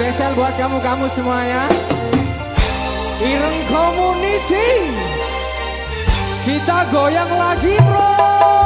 Spesial buat kamu-kamu semuanya Ireng Community Kita goyang lagi bro.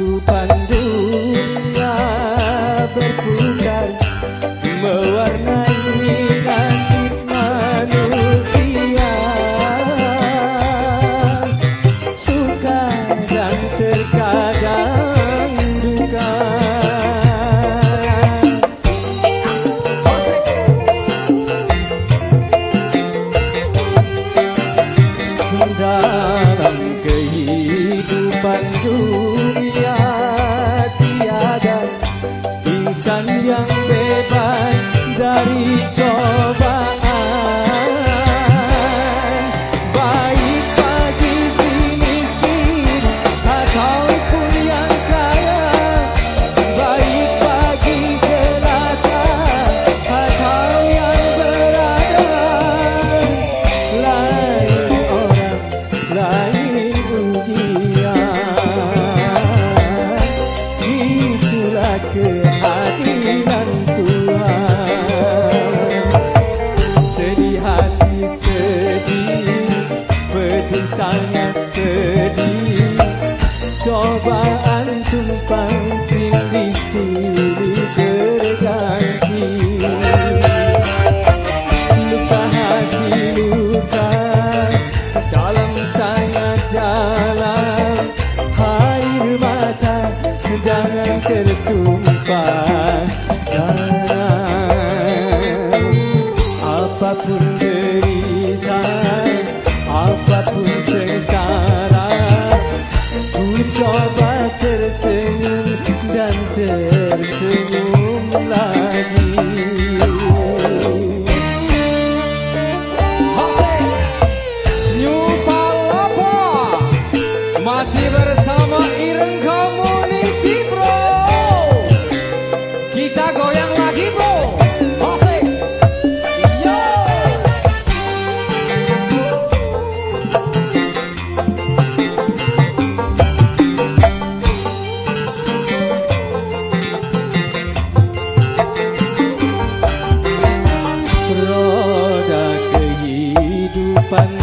主办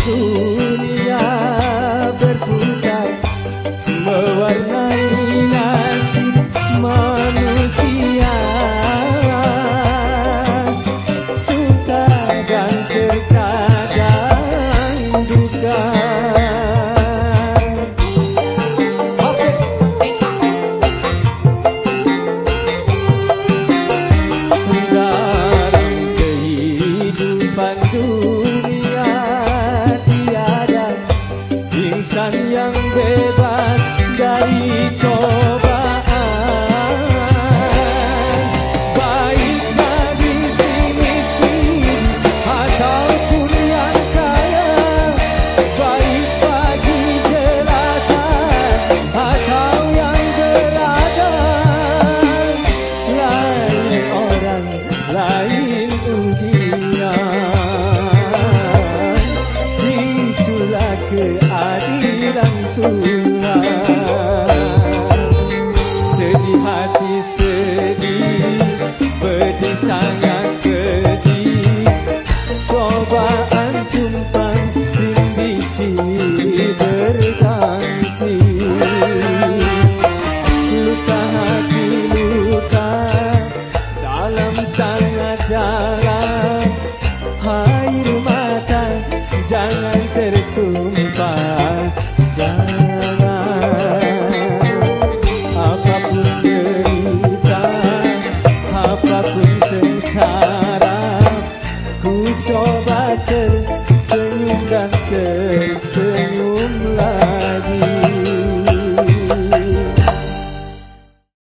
तू bebas dari coba bunga Sedih hati sedih Pedih